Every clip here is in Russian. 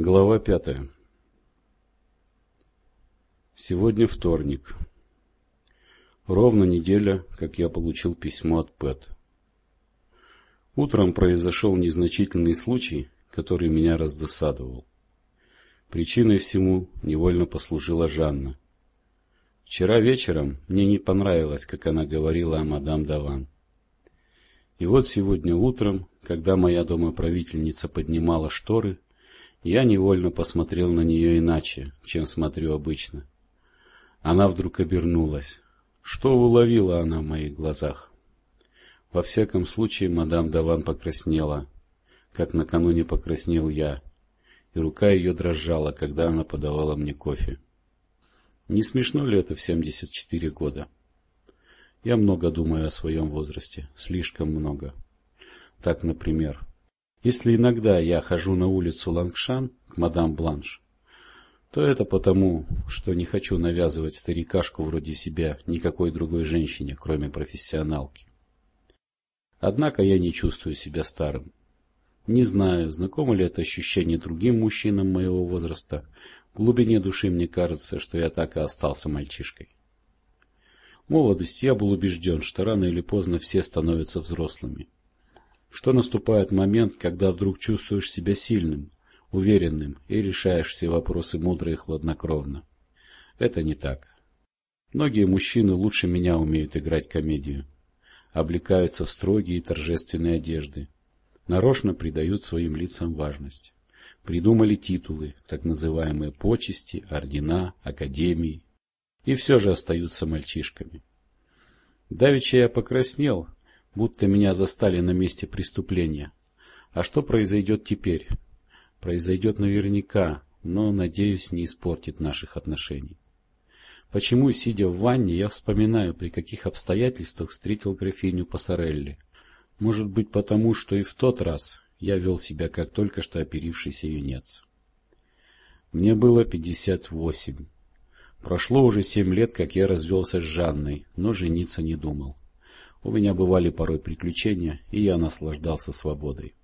Глава пятая Сегодня вторник. Ровно неделя, как я получил письмо от Пэт. Утром произошел незначительный случай, который меня раздосадовал. Причиной всему невольно послужила Жанна. Вчера вечером мне не понравилось, как она говорила о мадам Даван. И вот сегодня утром, когда моя домоправительница поднимала шторы, я невольно посмотрел на нее иначе, чем смотрю обычно. Она вдруг обернулась. Что уловила она в моих глазах? Во всяком случае, мадам Даван покраснела, как накануне покраснел я, и рука ее дрожала, когда она подавала мне кофе. Не смешно ли это в семьдесят четыре года? Я много думаю о своем возрасте, слишком много. Так, например, если иногда я хожу на улицу Лангшан к мадам Бланш, то это потому, что не хочу навязывать старикашку вроде себя никакой другой женщине, кроме профессионалки. Однако я не чувствую себя старым. Не знаю, знакомо ли это ощущение другим мужчинам моего возраста. В глубине души мне кажется, что я так и остался мальчишкой. В молодости я был убежден, что рано или поздно все становятся взрослыми что наступает момент, когда вдруг чувствуешь себя сильным, уверенным и решаешь все вопросы мудро и хладнокровно. Это не так. Многие мужчины лучше меня умеют играть комедию. Облекаются в строгие и торжественные одежды. Нарочно придают своим лицам важность. Придумали титулы, так называемые почести, ордена, академии. И все же остаются мальчишками. Давеча я покраснел, будто меня застали на месте преступления. А что произойдет теперь? Произойдет наверняка, но, надеюсь, не испортит наших отношений. Почему, сидя в ванне, я вспоминаю, при каких обстоятельствах встретил графиню Пассарелли? Может быть, потому, что и в тот раз я вел себя, как только что оперившийся юнец. Мне было пятьдесят восемь. Прошло уже семь лет, как я развелся с Жанной, но жениться не думал. У меня бывали порой приключения, и я наслаждался свободой.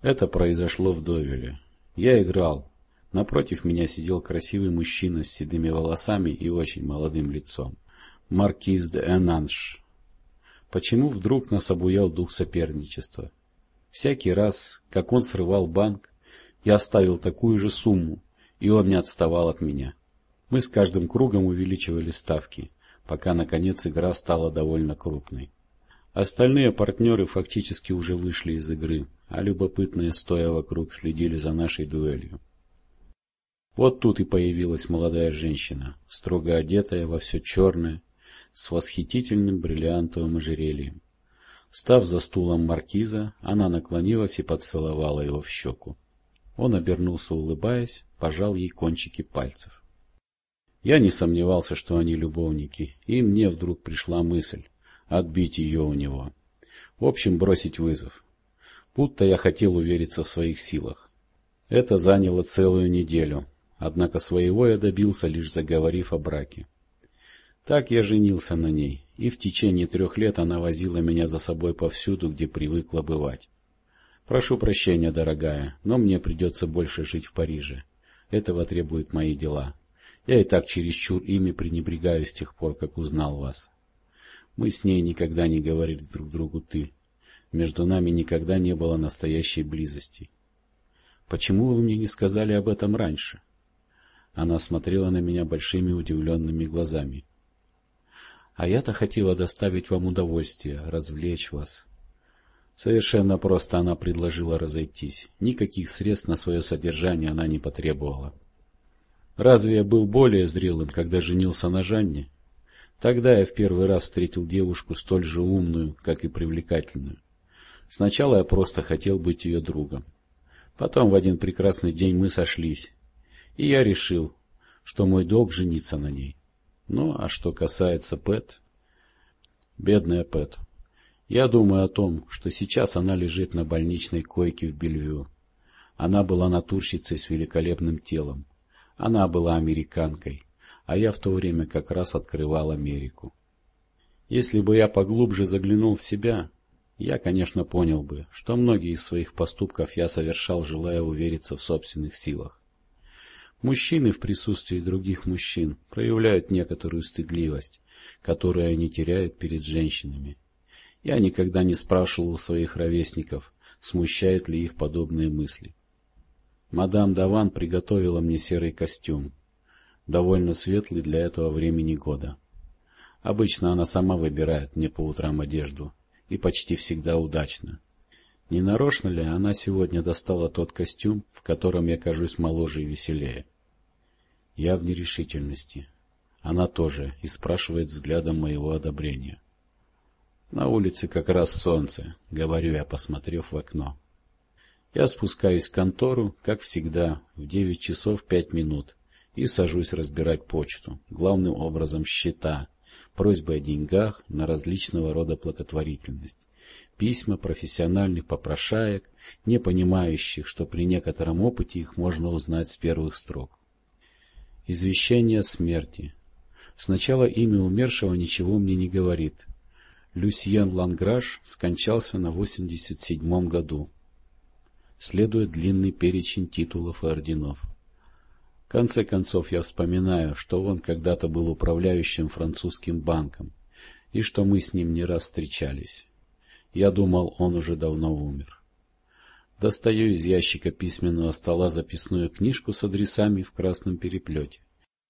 Это произошло в Довеле. Я играл. Напротив меня сидел красивый мужчина с седыми волосами и очень молодым лицом. Маркиз де Энанш. Почему вдруг нас обуял дух соперничества? Всякий раз, как он срывал банк, я ставил такую же сумму, и он не отставал от меня. Мы с каждым кругом увеличивали ставки, пока, наконец, игра стала довольно крупной. Остальные партнеры фактически уже вышли из игры, а любопытные, стоя вокруг, следили за нашей дуэлью. Вот тут и появилась молодая женщина, строго одетая во все черное, с восхитительным бриллиантовым ожерельем. Став за стулом маркиза, она наклонилась и поцеловала его в щеку. Он обернулся, улыбаясь, пожал ей кончики пальцев. Я не сомневался, что они любовники, и мне вдруг пришла мысль, отбить ее у него. В общем, бросить вызов. Будто я хотел увериться в своих силах. Это заняло целую неделю, однако своего я добился, лишь заговорив о браке. Так я женился на ней, и в течение трех лет она возила меня за собой повсюду, где привыкла бывать. Прошу прощения, дорогая, но мне придется больше жить в Париже. Этого требуют мои дела. Я и так чересчур ими пренебрегаю с тех пор, как узнал вас. Мы с ней никогда не говорили друг другу «ты». Между нами никогда не было настоящей близости. Почему вы мне не сказали об этом раньше? Она смотрела на меня большими удивленными глазами. А я-то хотела доставить вам удовольствие, развлечь вас. Совершенно просто она предложила разойтись. Никаких средств на свое содержание она не потребовала. Разве я был более зрелым, когда женился на Жанне? Тогда я в первый раз встретил девушку столь же умную, как и привлекательную. Сначала я просто хотел быть ее другом. Потом в один прекрасный день мы сошлись, и я решил, что мой долг жениться на ней. Ну, а что касается Пэт... Бедная Пэт. Я думаю о том, что сейчас она лежит на больничной койке в Бельвю. Она была натурщицей с великолепным телом. Она была американкой а я в то время как раз открывал Америку. Если бы я поглубже заглянул в себя, Я, конечно, понял бы, что многие из своих поступков я совершал, желая увериться в собственных силах. Мужчины в присутствии других мужчин проявляют некоторую стыдливость, которую они теряют перед женщинами. Я никогда не спрашивал у своих ровесников, смущают ли их подобные мысли. Мадам Даван приготовила мне серый костюм, довольно светлый для этого времени года. Обычно она сама выбирает мне по утрам одежду, и почти всегда удачно. Не нарочно ли она сегодня достала тот костюм, в котором я кажусь моложе и веселее? Я в нерешительности. Она тоже и спрашивает взглядом моего одобрения. На улице как раз солнце, говорю я, посмотрев в окно. Я спускаюсь в контору, как всегда, в девять часов пять минут и сажусь разбирать почту, главным образом счета, просьбы о деньгах на различного рода благотворительность, письма профессиональных попрошаек, не понимающих, что при некотором опыте их можно узнать с первых строк. Извещение о смерти. Сначала имя умершего ничего мне не говорит. Люсьен Ланграш скончался на 87-м году. Следует длинный перечень титулов и орденов. В конце концов я вспоминаю, что он когда-то был управляющим французским банком, и что мы с ним не раз встречались. Я думал, он уже давно умер. Достаю из ящика письменного стола записную книжку с адресами в красном переплете.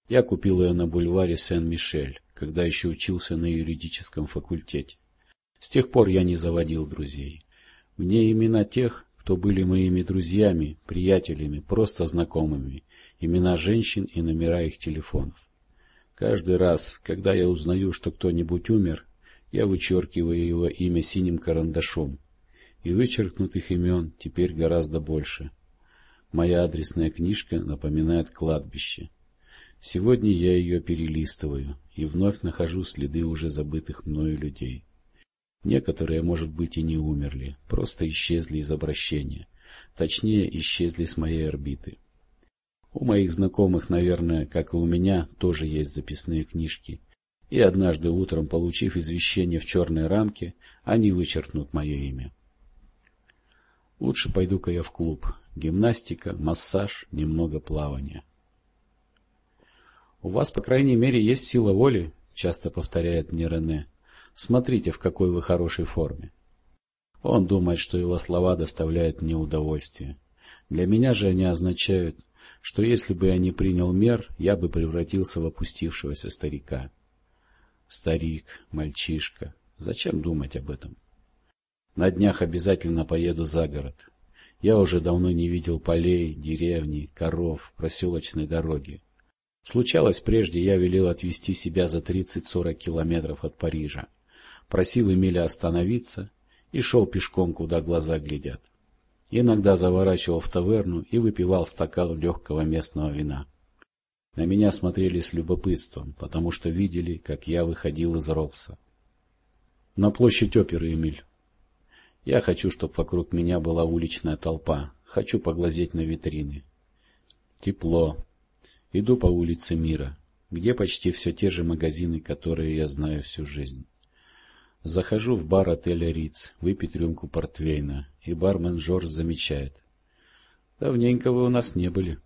Я купил ее на бульваре Сен-Мишель, когда еще учился на юридическом факультете. С тех пор я не заводил друзей. Мне имена тех, кто были моими друзьями, приятелями, просто знакомыми, имена женщин и номера их телефонов. Каждый раз, когда я узнаю, что кто-нибудь умер, я вычеркиваю его имя синим карандашом, и вычеркнутых имен теперь гораздо больше. Моя адресная книжка напоминает кладбище. Сегодня я ее перелистываю и вновь нахожу следы уже забытых мною людей. Некоторые, может быть, и не умерли, просто исчезли из обращения. Точнее, исчезли с моей орбиты. У моих знакомых, наверное, как и у меня, тоже есть записные книжки. И однажды утром, получив извещение в черной рамке, они вычеркнут мое имя. Лучше пойду-ка я в клуб. Гимнастика, массаж, немного плавания. — У вас, по крайней мере, есть сила воли, — часто повторяет мне Рене. Смотрите, в какой вы хорошей форме. Он думает, что его слова доставляют мне удовольствие. Для меня же они означают, что если бы я не принял мер, я бы превратился в опустившегося старика. Старик, мальчишка, зачем думать об этом? На днях обязательно поеду за город. Я уже давно не видел полей, деревни, коров, проселочной дороги. Случалось прежде, я велел отвезти себя за 30-40 километров от Парижа просил Эмиля остановиться и шел пешком, куда глаза глядят. Иногда заворачивал в таверну и выпивал стакан легкого местного вина. На меня смотрели с любопытством, потому что видели, как я выходил из Роллса. На площадь оперы, Эмиль. Я хочу, чтобы вокруг меня была уличная толпа. Хочу поглазеть на витрины. Тепло. Иду по улице Мира, где почти все те же магазины, которые я знаю всю жизнь. Захожу в бар отеля Риц, выпить рюмку портвейна, и бармен Жорж замечает. — Давненько вы у нас не были.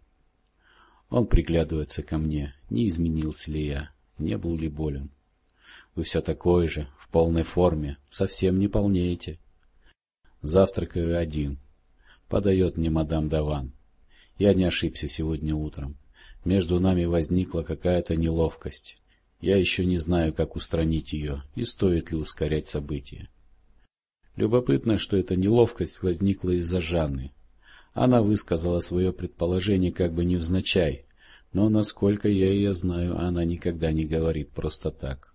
Он приглядывается ко мне, не изменился ли я, не был ли болен. Вы все такой же, в полной форме, совсем не полнеете. Завтракаю один. Подает мне мадам Даван. Я не ошибся сегодня утром. Между нами возникла какая-то неловкость. Я еще не знаю, как устранить ее и стоит ли ускорять события. Любопытно, что эта неловкость возникла из-за Жанны. Она высказала свое предположение как бы невзначай, но, насколько я ее знаю, она никогда не говорит просто так.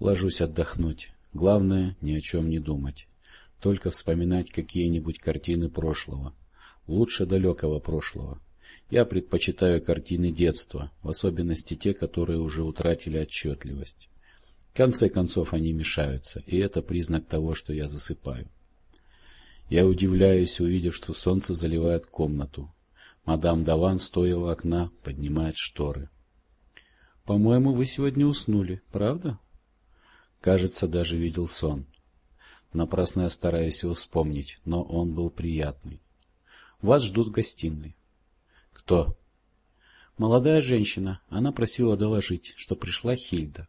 Ложусь отдохнуть. Главное, ни о чем не думать. Только вспоминать какие-нибудь картины прошлого. Лучше далекого прошлого. Я предпочитаю картины детства, в особенности те, которые уже утратили отчетливость. В конце концов они мешаются, и это признак того, что я засыпаю. Я удивляюсь, увидев, что солнце заливает комнату. Мадам Даван, стоя у окна, поднимает шторы. — По-моему, вы сегодня уснули, правда? Кажется, даже видел сон. Напрасно я стараюсь его вспомнить, но он был приятный. Вас ждут в гостиной. Кто? Молодая женщина. Она просила доложить, что пришла Хильда.